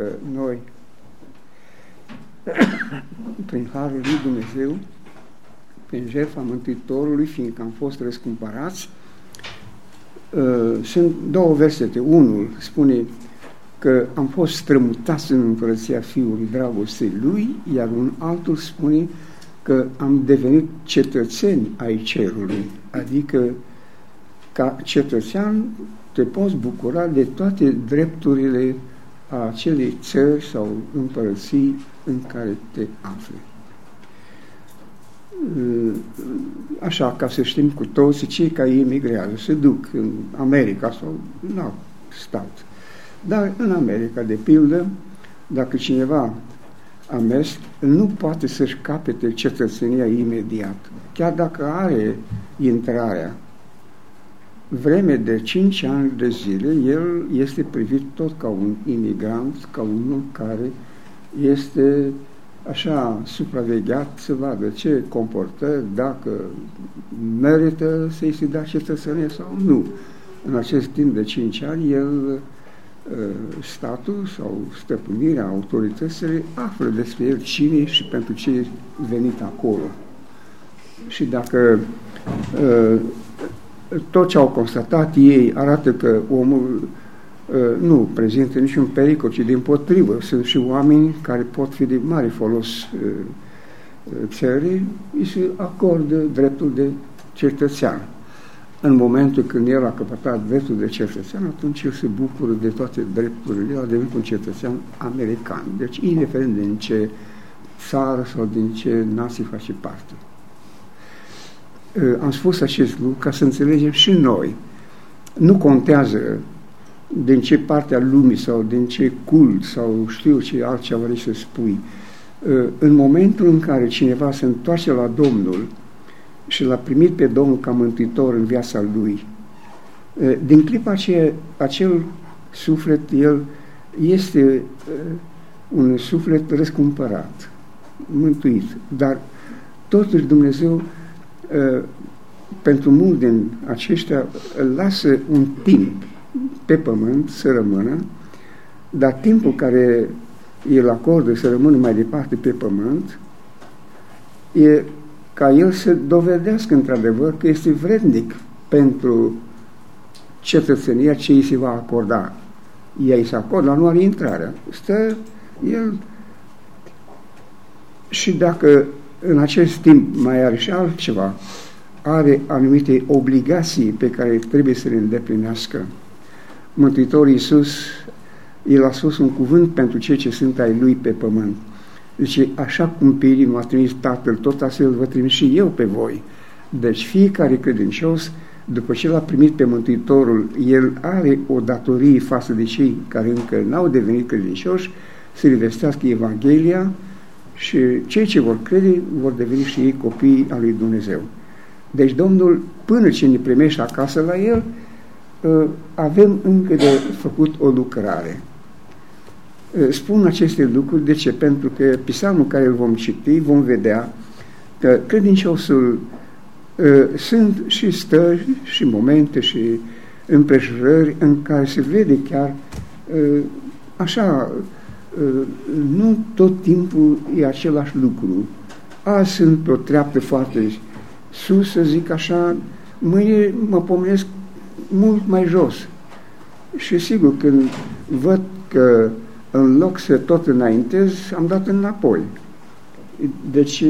că noi, prin Harul lui Dumnezeu, prin jertfa Mântuitorului, fiindcă am fost răscumpărați, uh, sunt două versete. Unul spune că am fost strămutați în împărăția Fiului dragostei Lui, iar un altul spune că am devenit cetățeni ai cerului, adică ca cetățean te poți bucura de toate drepturile a acelei țări sau împărății în care te afli. Așa, ca să știm cu toți, cei care emigrează se duc în America sau în alt stat. Dar în America, de pildă, dacă cineva a mers, nu poate să-și capete cetățenia imediat. Chiar dacă are intrarea, vreme de 5 ani de zile, el este privit tot ca un imigrant, ca unul care este așa supravegheat să vadă ce comportă, dacă merită să-i se dea cetățenie sau nu. În acest timp de 5 ani, el Uh, statul sau stăpânirea autorităților află despre el cine și pentru ce venit acolo. Și dacă uh, tot ce au constatat ei arată că omul uh, nu prezintă niciun pericol, ci din potrivă. Sunt și oameni care pot fi de mare folos țării, îi se acordă dreptul de cetățean în momentul când el a căpătat dreptul de cetățean, atunci el se bucură de toate drepturile, el a devenit un cetățean american. Deci, indiferent din ce țară sau din ce nație face parte. Am spus acest lucru ca să înțelegem și noi. Nu contează din ce parte a lumii sau din ce cult sau știu ce altceva vrei să spui. În momentul în care cineva se întoarce la Domnul, și l-a primit pe Domnul ca mântuitor în viața lui. Din clipa aceea, acel suflet, el este un suflet răscumpărat, mântuit, dar totuși Dumnezeu pentru mulți din aceștia lasă un timp pe pământ să rămână, dar timpul care el acordă să rămână mai departe pe pământ e ca el să dovedească într-adevăr că este vrednic pentru cetățenia ce îi se va acorda. Ea îi se acordă, dar nu are intrarea. Stă el și dacă în acest timp mai are și altceva, are anumite obligații pe care trebuie să le îndeplinească. Mântuitorul Iisus, El a spus un cuvânt pentru cei ce sunt ai Lui pe pământ. Deci, așa cum pe el m-a trimis Tatăl, tot astfel vă trimis și eu pe voi. Deci fiecare credincios, după ce l-a primit pe Mântuitorul, el are o datorie față de cei care încă n-au devenit credincioși, să le vestească Evanghelia și cei ce vor crede vor deveni și ei copii al lui Dumnezeu. Deci Domnul, până ce ne primește acasă la El, ă, avem încă de făcut o lucrare. Eh, spun aceste lucruri, de ce? Pentru că psalmul care îl vom citi, vom vedea că credinciosul uh, sunt și stări și momente și împrejurări în care se vede chiar uh, așa, uh, nu tot timpul e același lucru. Azi sunt pe o treaptă foarte sus, să zic așa, mâine mă pomenesc mult mai jos. Și sigur, când văd că în loc să tot înaintez, am dat înapoi. Deci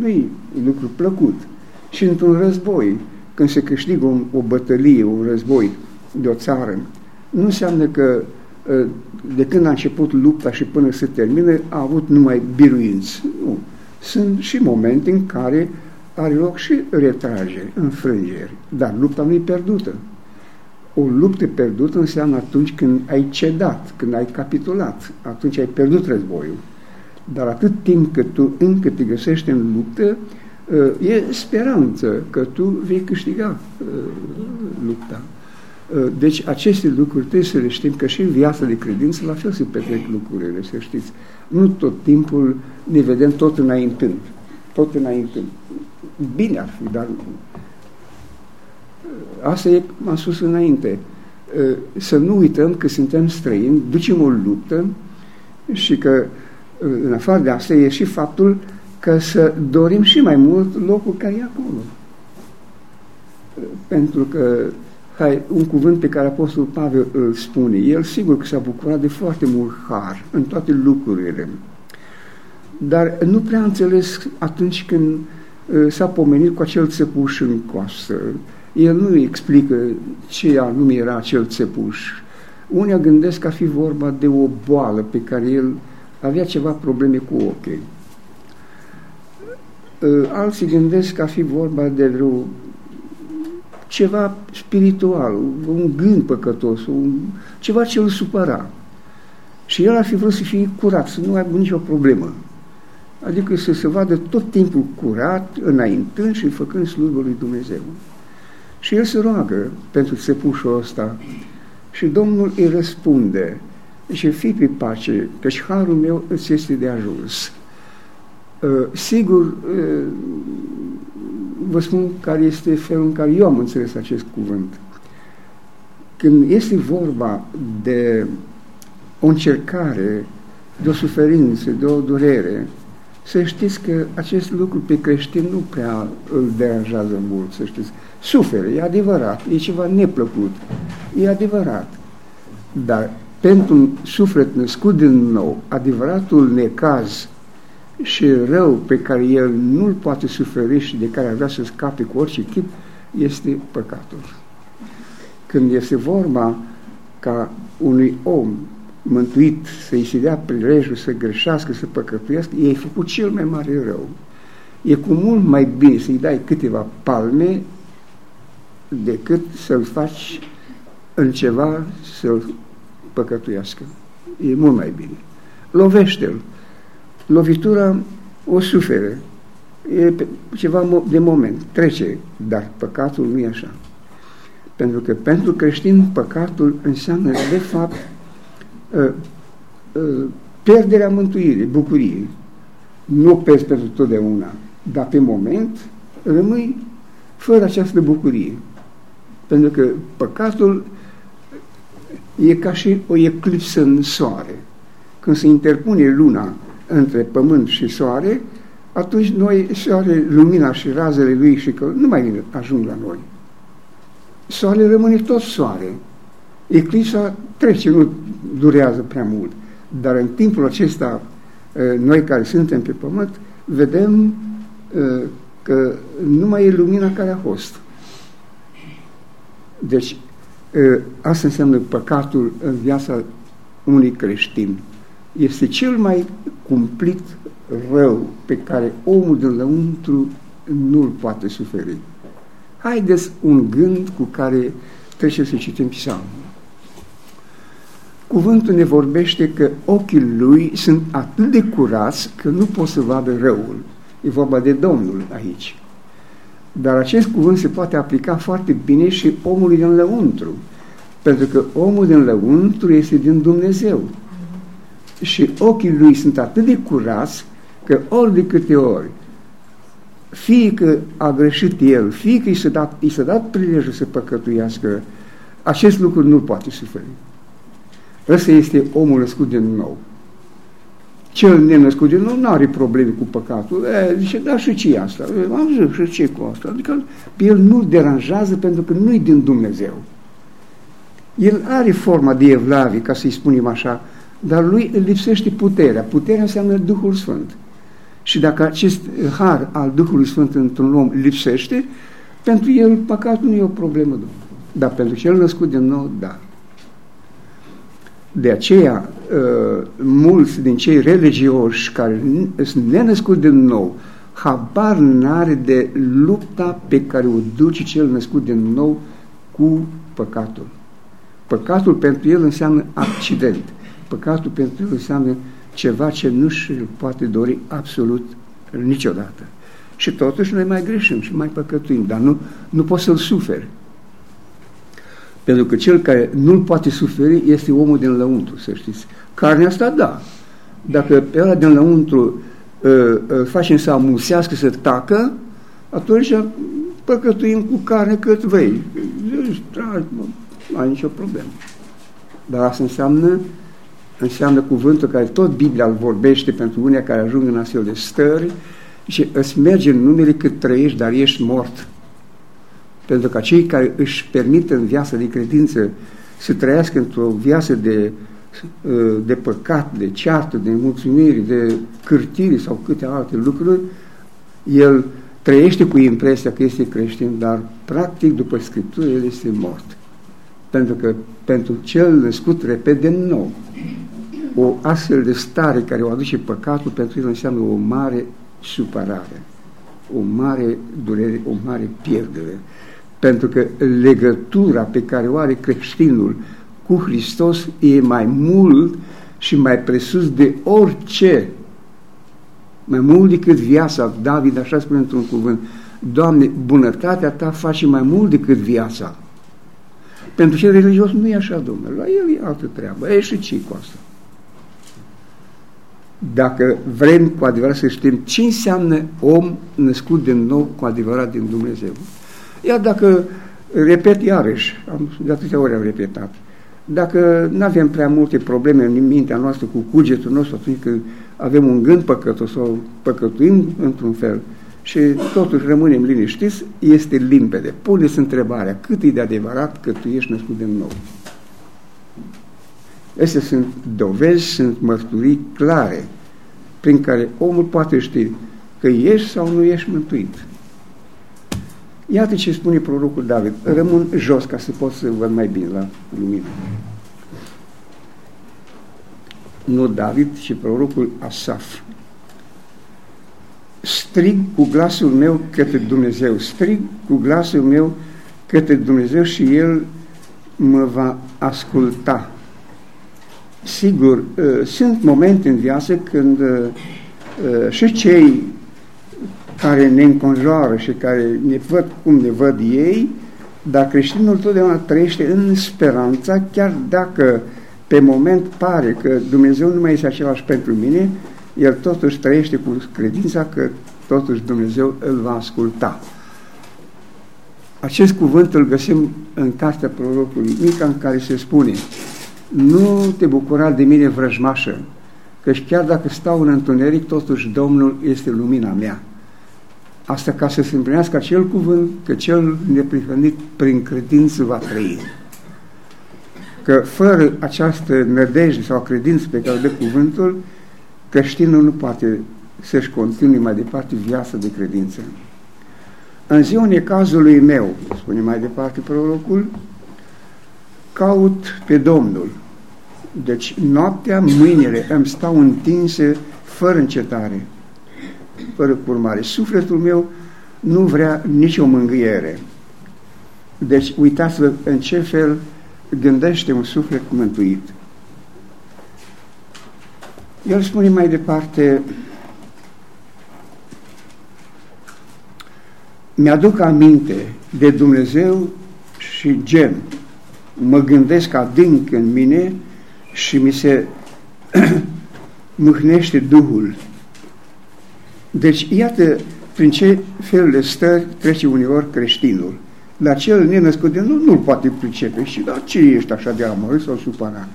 nu e lucru plăcut. Și într-un război, când se câștigă un, o bătălie, un război de o țară, nu înseamnă că de când a început lupta și până se termină, a avut numai biruinți. Nu. Sunt și momente în care are loc și retrageri, înfrângeri, dar lupta nu e pierdută. O luptă pierdută înseamnă atunci când ai cedat, când ai capitulat, atunci ai pierdut războiul. Dar atât timp cât tu încă te găsești în luptă, uh, e speranță că tu vei câștiga uh, lupta. Uh, deci aceste lucruri trebuie să le știm că și în viața de credință la fel se petrec lucrurile, să știți. Nu tot timpul ne vedem tot înaintând, tot înaintând. Bine ar fi, dar Asta e, am spus înainte, să nu uităm că suntem străini, ducem o luptă și că în afară de asta e și faptul că să dorim și mai mult locul care e acolo. Pentru că hai, un cuvânt pe care Apostolul Pavel îl spune, el sigur că s-a bucurat de foarte mult har în toate lucrurile, dar nu prea înțeles atunci când uh, s-a pomenit cu acel țepuș în coastă. El nu explică ce anume era acel țepuș. Unii gândesc că ar fi vorba de o boală pe care el avea ceva probleme cu ochii. Uh, alții gândesc că ar fi vorba de vreo ceva spiritual, un gând păcătos, un, ceva ce îl supăra. Și el ar fi vrut să fie curat, să nu aibă nicio problemă. Adică să se vadă tot timpul curat, înaintând și făcând slujba lui Dumnezeu. Și el se roagă pentru țepușul ăsta și Domnul îi răspunde și fii pe pace, căci harul meu îți este de ajuns. Uh, sigur, uh, vă spun care este felul în care eu am înțeles acest cuvânt. Când este vorba de o încercare, de o suferință, de o durere, să știți că acest lucru pe creștin nu prea îl deranjează mult, să știți. Suferă, e adevărat, e ceva neplăcut, e adevărat. Dar pentru un suflet născut din nou, adevăratul necaz și rău pe care el nu-l poate suferi și de care ar vrea să scape cu orice chip, este păcatul. Când este vorba ca unui om mântuit să-i se dea prilejul să greșească, să păcătuiască, ei făcut cel mai mare rău. E cu mult mai bine să-i dai câteva palme decât să-l faci în ceva să-l păcătuiască. E mult mai bine. Lovește-l lovitura o suferă. E ceva de moment, trece, dar păcatul nu e așa. Pentru că pentru creștin păcatul înseamnă de fapt uh, uh, pierderea mântuirii, bucuriei. Nu pierzi pentru totdeauna, dar pe moment rămâi fără această bucurie. Pentru că păcatul e ca și o eclipsă în soare. Când se interpune luna între pământ și soare, atunci noi, soare, lumina și razele lui și că nu mai ajung la noi. Soarele rămâne tot soare. Eclipsa trece, nu durează prea mult. Dar în timpul acesta, noi care suntem pe pământ, vedem că nu mai e lumina care a fost. Deci, asta înseamnă păcatul în viața unui creștin este cel mai cumplit rău pe care omul de lăuntru nu-l poate suferi. Haideți un gând cu care trebuie să citim psalmul. Cuvântul ne vorbește că ochii lui sunt atât de curați că nu pot să vadă răul. E vorba de Domnul aici. Dar acest cuvânt se poate aplica foarte bine și omului din lăuntru. Pentru că omul din lăuntru este din Dumnezeu și ochii lui sunt atât de curați că ori de câte ori fie că a greșit el, fie că i s-a dat, i s-a dat prilejul să păcătuiască, acest lucru nu poate suferi. Ăsta este omul născut din nou. Cel nenăscut din nou nu are probleme cu păcatul. E, zice, da, și ce asta? E, am zis, și ce cu asta? Adică pe el nu-l deranjează pentru că nu-i din Dumnezeu. El are forma de evlavie, ca să-i spunem așa, dar lui îl lipsește puterea. Puterea înseamnă Duhul Sfânt. Și dacă acest har al Duhului Sfânt într-un om lipsește, pentru el păcatul nu e o problemă, Domnul. Dar pentru cel născut din nou, da. De aceea, uh, mulți din cei religioși care sunt nenăscuți din nou, habar n-are de lupta pe care o duce cel născut din nou cu păcatul. Păcatul pentru el înseamnă accident. Păcatul pentru el înseamnă ceva ce nu și poate dori absolut niciodată. Și totuși noi mai greșim și mai păcătuim, dar nu, nu poți să-l suferi. Pentru că cel care nu-l poate suferi este omul din lăuntru, să știți. Carnea asta, da. Dacă pe ăla din lăuntru uh, uh, facem să amusească, să tacă, atunci păcătuim cu carne cât vei. nu ai nicio problemă. Dar asta înseamnă, înseamnă cuvântul care tot Biblia îl vorbește pentru unii care ajung în astfel de stări și îți merge în numele cât trăiești, dar ești mort. Pentru că cei care își permit în viața de credință să trăiască într-o viață de, de păcat, de ceartă, de mulțumiri, de cârtiri sau câte alte lucruri, el trăiește cu impresia că este creștin, dar practic după Scriptură el este mort. Pentru că pentru cel născut repede nou, o astfel de stare care o aduce păcatul, pentru el înseamnă o mare supărare, o mare durere, o mare pierdere. Pentru că legătura pe care o are creștinul cu Hristos e mai mult și mai presus de orice, mai mult decât viața. David așa spune într-un cuvânt, Doamne, bunătatea Ta face mai mult decât viața. Pentru cel religios nu e așa, domnule, la el e altă treabă, e și ce cu asta. Dacă vrem cu adevărat să știm ce înseamnă om născut din nou cu adevărat din Dumnezeu. Iar dacă, repet iarăși, am, de atâtea ori am repetat, dacă nu avem prea multe probleme în mintea noastră cu cugetul nostru atunci când avem un gând păcătos sau păcătuim într-un fel, și totuși rămânem liniștiți, este limpede. Puneți întrebarea, cât e de adevărat că tu ești născut din nou? Astea sunt dovezi, sunt mărturii clare prin care omul poate ști că ești sau nu ești mântuit. Iată ce spune prorocul David. Rămân jos ca să pot să văd mai bine la lumină. Nu David, ci prorocul Asaf strig cu glasul meu către Dumnezeu, strig cu glasul meu către Dumnezeu și El mă va asculta. Sigur, uh, sunt momente în viață când uh, uh, și cei care ne înconjoară și care ne văd cum ne văd ei, dar creștinul totdeauna trăiește în speranța, chiar dacă pe moment pare că Dumnezeu nu mai este același pentru mine, el totuși trăiește cu credința că totuși Dumnezeu îl va asculta. Acest cuvânt îl găsim în cartea prorocului Mica în care se spune Nu te bucura de mine vrăjmașă, căci chiar dacă stau în întuneric, totuși Domnul este lumina mea. Asta ca să se împlinească acel cuvânt că cel neprihănit prin credință va trăi. Că fără această nădejde sau credință pe care o dă cuvântul, creștinul nu poate să-și continue mai departe viața de credință. În ziua necazului meu, spune mai departe prorocul, caut pe Domnul. Deci noaptea, mâinile îmi stau întinse fără încetare, fără curmare. Sufletul meu nu vrea nicio mângâiere. Deci uitați-vă în ce fel gândește un suflet mântuit. El spune mai departe, mi-aduc aminte de Dumnezeu și gen. Mă gândesc adânc în mine și mi se mâhnește Duhul. Deci, iată prin ce fel de stări trece uneori creștinul. La cel nenăscut de nu, nu-l poate pricepe. Și la ce ești așa de amărât sau supărat?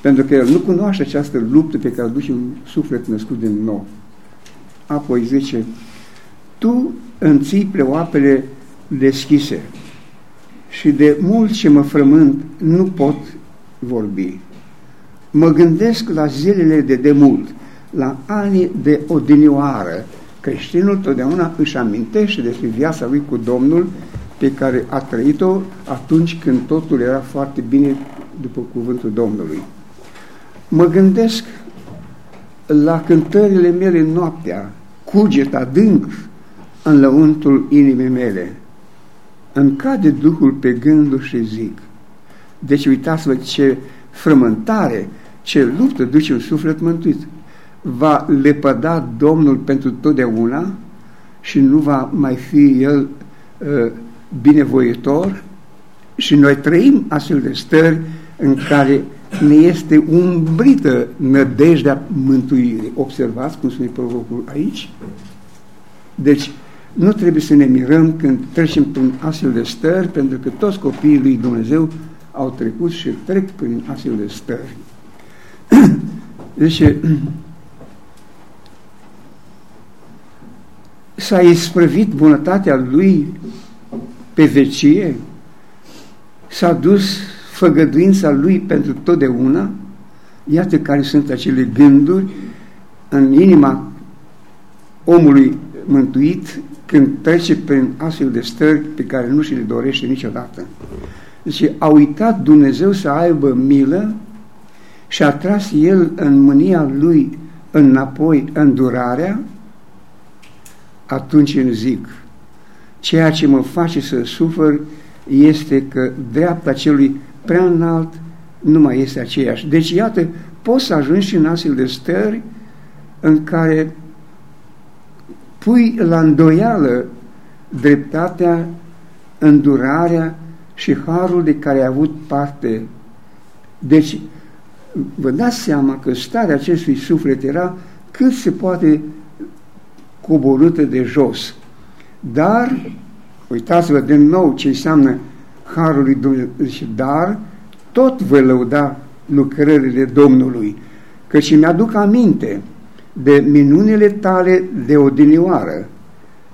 Pentru că el nu cunoaște această luptă pe care o duce un suflet născut din nou. Apoi zice, tu îmi ții pleoapele deschise și de mult ce mă frământ nu pot vorbi. Mă gândesc la zilele de demult, la anii de odinioară. Creștinul totdeauna își amintește despre viața lui cu Domnul pe care a trăit-o atunci când totul era foarte bine după cuvântul Domnului. Mă gândesc la cântările mele noaptea, cuget adânc în lăuntul inimii mele. Îmi cade Duhul pe gândul și zic. Deci uitați-vă ce frământare, ce luptă duce un suflet mântuit. Va lepăda Domnul pentru totdeauna și nu va mai fi El uh, binevoitor și noi trăim astfel de stări în care ne este umbrită nădejdea mântuirii. Observați cum spune provocul aici? Deci, nu trebuie să ne mirăm când trecem prin astfel de stări, pentru că toți copiii lui Dumnezeu au trecut și trec prin astfel de stări. Deci, s-a isprăvit bunătatea lui pe vecie, s-a dus făgăduința lui pentru totdeauna, iată care sunt acele gânduri în inima omului mântuit când trece prin astfel de stări pe care nu și le dorește niciodată. Deci a uitat Dumnezeu să aibă milă și a tras El în mânia Lui înapoi îndurarea, atunci îmi zic, ceea ce mă face să sufăr este că dreapta celui prea înalt nu mai este aceeași. Deci, iată, poți să ajungi și în astfel de stări în care pui la îndoială dreptatea, îndurarea și harul de care ai avut parte. Deci, vă dați seama că starea acestui suflet era cât se poate coborâtă de jos. Dar, uitați-vă din nou ce înseamnă harul lui Dumnezeu, dar tot vă lăuda lucrările Domnului, căci mi-aduc aminte de minunile tale de odinioară.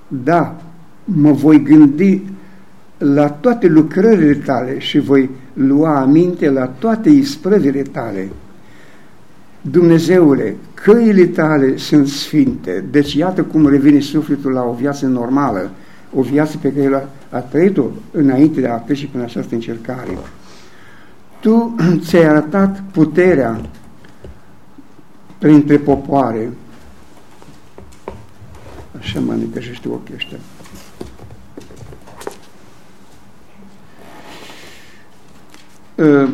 Da, mă voi gândi la toate lucrările tale și voi lua aminte la toate isprăvile tale. Dumnezeule, căile tale sunt sfinte, deci iată cum revine sufletul la o viață normală, o viață pe care a, a trăit-o înainte de a trece prin această încercare. Tu ți-ai arătat puterea printre popoare. Așa mă necăjește ochii ăștia. Ă,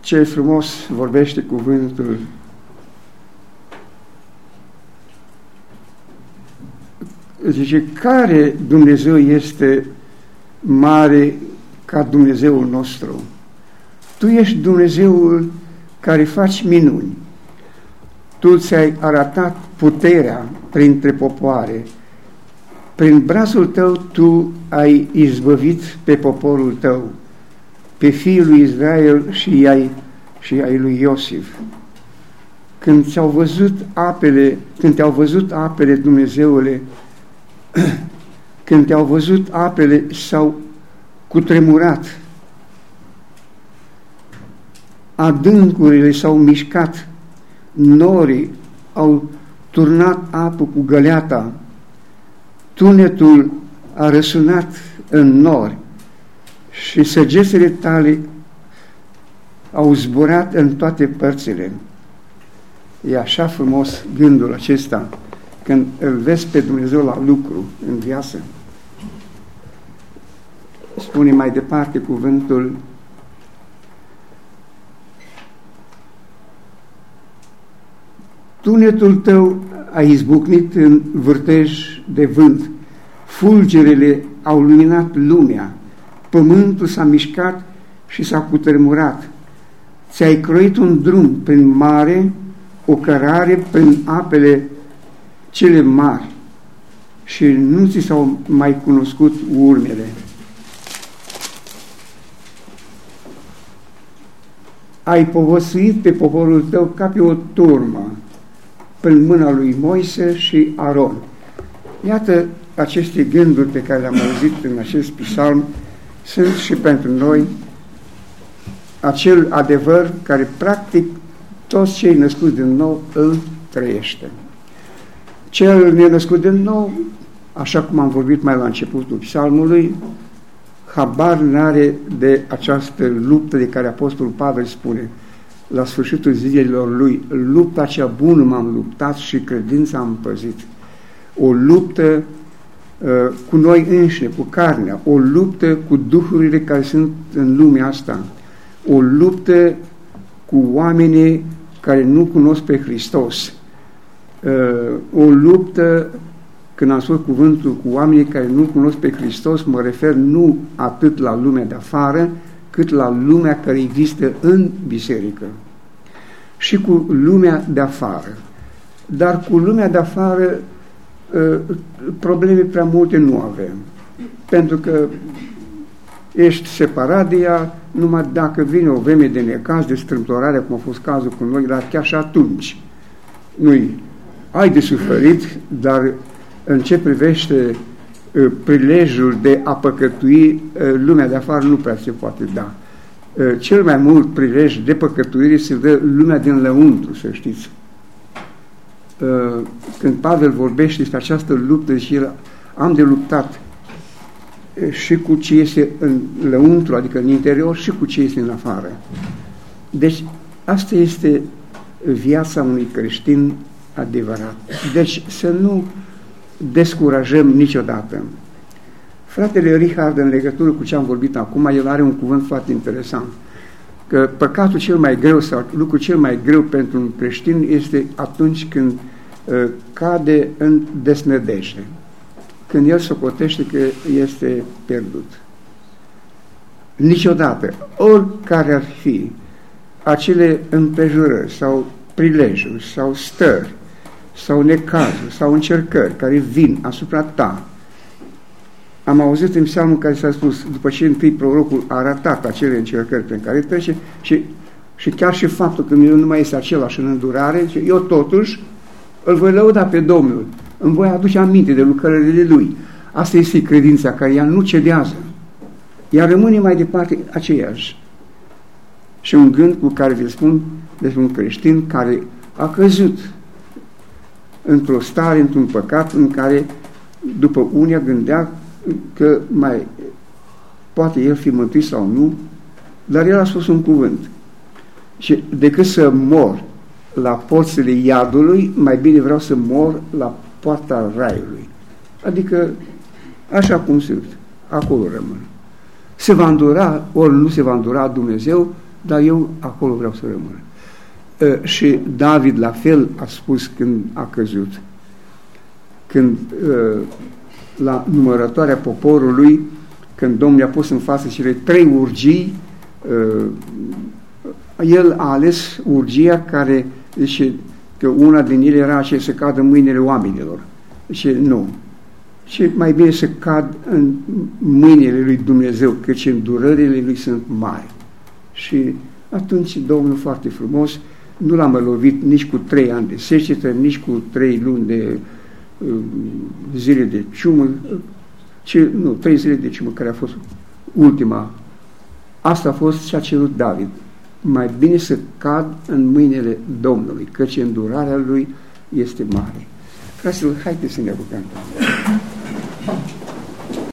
ce frumos vorbește cuvântul zice, care Dumnezeu este mare ca Dumnezeul nostru? Tu ești Dumnezeul care faci minuni. Tu ți-ai arătat puterea printre popoare. Prin brațul tău tu ai izbăvit pe poporul tău, pe fiul lui Israel și ai, și ai lui Iosif. Când ți-au văzut apele, când te-au văzut apele Dumnezeule, când te-au văzut apele, s-au cutremurat adâncurile s-au mișcat, norii au turnat apă cu găleata, tunetul a răsunat în nori și săgețele tale au zburat în toate părțile. E așa frumos gândul acesta când îl vezi pe Dumnezeu la lucru în viață. Spune mai departe cuvântul Tunetul tău a izbucnit în vârtej de vânt, fulgerele au luminat lumea, pământul s-a mișcat și s-a cutremurat. Ți-ai croit un drum prin mare, o cărare prin apele cele mari și nu ți s-au mai cunoscut urmele. Ai povăsuit pe poporul tău ca pe o turmă, prin mâna lui Moise și Aron. Iată aceste gânduri pe care le-am auzit în acest psalm sunt și pentru noi acel adevăr care practic toți cei născuți din nou îl trăiește. Cel nenăscut din nou, așa cum am vorbit mai la începutul psalmului, habar n-are de această luptă de care Apostolul Pavel spune – la sfârșitul zilelor lui, lupta cea bună m-am luptat și credința am păzit. O luptă uh, cu noi înșine, cu carnea, o luptă cu duhurile care sunt în lumea asta, o luptă cu oamenii care nu cunosc pe Hristos, uh, o luptă, când am spus cuvântul cu oamenii care nu cunosc pe Hristos, mă refer nu atât la lumea de afară, cât la lumea care există în biserică și cu lumea de afară. Dar cu lumea de afară uh, probleme prea multe nu avem. Pentru că ești separat de ea numai dacă vine o vreme de necaz, de strâmtorare, cum a fost cazul cu noi, dar chiar și atunci nu-i ai de suferit, dar în ce privește uh, prilejul de a păcătui, uh, lumea de afară nu prea se poate da. Uh, cel mai mult prilej de păcătuire se dă lumea din lăuntru, să știți. Când Pavel vorbește despre această luptă, și el am de luptat și cu ce este în lăuntru, adică în interior, și cu ce este în afară. Deci, asta este viața unui creștin adevărat. Deci să nu descurajăm niciodată. Fratele Richard, în legătură cu ce am vorbit acum, el are un cuvânt foarte interesant. Că păcatul cel mai greu sau lucrul cel mai greu pentru un creștin este atunci când uh, cade în desnădejde. Când el socotește că este pierdut. Niciodată, oricare ar fi acele împrejurări sau prilejuri sau stări sau necazuri sau încercări care vin asupra ta. Am auzit în psalmul care s-a spus, după ce întâi prorocul a arătat acele încercări pe care trece și, și chiar și faptul că el nu mai este același în îndurare, eu totuși îl voi lăuda pe Domnul, îmi voi aduce aminte de lucrările Lui. Asta este credința care ea nu cedează. Ea rămâne mai departe aceeași. Și un gând cu care vi spun despre un creștin care a căzut într-o stare, într-un păcat în care după unia gândea că mai poate el fi mântuit sau nu, dar el a spus un cuvânt. Și decât să mor la porțile iadului, mai bine vreau să mor la poarta raiului. Adică, așa cum sunt, acolo rămân. Se va îndura, ori nu se va îndura Dumnezeu, dar eu acolo vreau să rămân. Ă, și David la fel a spus când a căzut. Când ă, la numărătoarea poporului, când Domnul i-a pus în față cele trei urgii, ă, el a ales urgia care, zice, că una din ele era aceea să cadă în mâinile oamenilor. Și nu. Și mai bine să cad în mâinile lui Dumnezeu, căci îndurările lui sunt mari. Și atunci Domnul foarte frumos nu l-am lovit nici cu trei ani de secetă, nici cu trei luni de uh, zile de ciumă, ci, nu, trei zile de ciumă, care a fost ultima. Asta a fost ce a cerut David. Mai bine să cad în mâinile Domnului, căci îndurarea lui este mare. Fraților, haideți să ne rugăm.